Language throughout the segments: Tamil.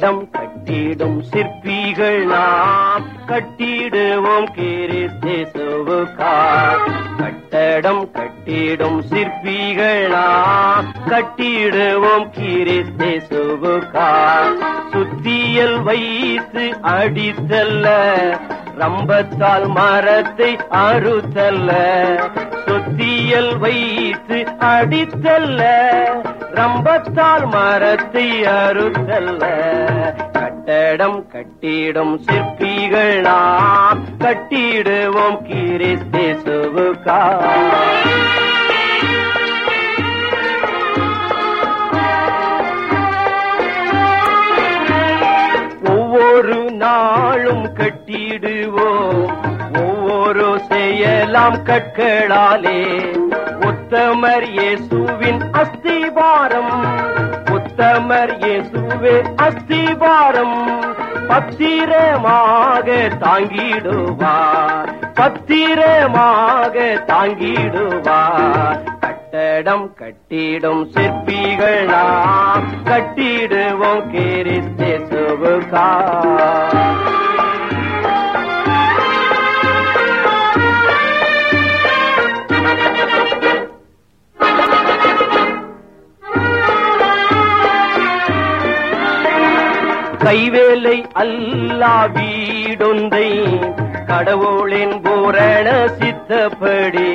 கட்டடம் கட்டிடும் சிற்பிகள் நாம் கட்டிடுவோம் கிறிஸ்தேசுவுக்கா கட்டடம் கட்டிடும் சிற்பிகள் நாம் கட்டிடுவோம் கிறிஸ்தேசுவுக்கா சுத்தியல் வைத்து அடித்தல்ல ரம்பத்தால் மரத்தை அறுத்தல்ல சொத்தியல் வைத்து அடித்தல்ல ரம்பத்தால் மரத்தை அறுத்தல்ல. கட்டடம் கட்டிடும் சிற்பிகள் நாம் கட்டிடுவோம் கிறிஸ்தேசுவுக்கா ஒவ்வொரு நாளும் கட்டிடுவோம். ஒவ்வொரு செயலாம் கற்களாலே. உத்தமர் இயேசுவின் அஸ்திபாரம் உத்தமர் இயேசுவே அஸ்திபாரம் பத்திரமாக தாங்கிடுவார். பத்திரமாக தாங்கிடுவார். கட்டடம் கட்டிடும் சிற்பிகள் நாம் கட்டிடுவோம் கிறிஸ்தேசுவுக்கா. கைவேலை அல்லா வீடொன்றை கடவுளின் பூரண சித்தப்படி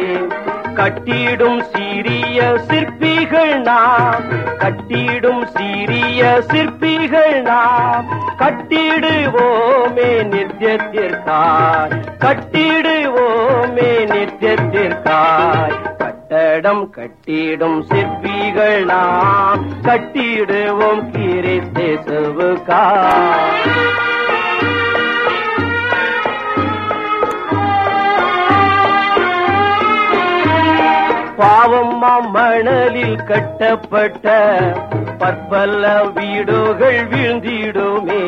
கட்டிடும் சீரிய சிற்பிகள் நாம். கட்டிடும் சீரிய சிற்பிகள் நாம். கட்டிடுவோமே நித்தியத்திற்காய். கட்டிடுவோமே நித்தியத்திற்காய். கட்டடம் கட்டிடும் சிற்பிகள் நாம். கட்டிடுவோம் கிறிஸ்தேசுவுக்காய் பாவம்மா மணலில் கட்டப்பட்ட பற்பல வீடுகள் வீழ்ந்திடுமே.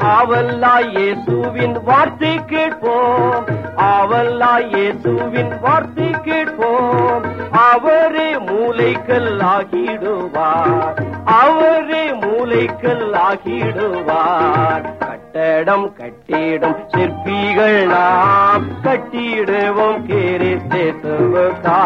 ஆவல்லா இயேசுவின் வார்த்தை கேட்போம். ஆவல்லா இயேசுவின் வார்த்தை கேட்போம். அவரே மூளைக்கல் ஆகிடுவார். அவரே மூளைக்கல் ஆகிடுவார். கட்டடம் கட்டிடும். சிற்பிகள் நாம் கட்டிடுவோம். கிறிஸ்தேசுவுக்கா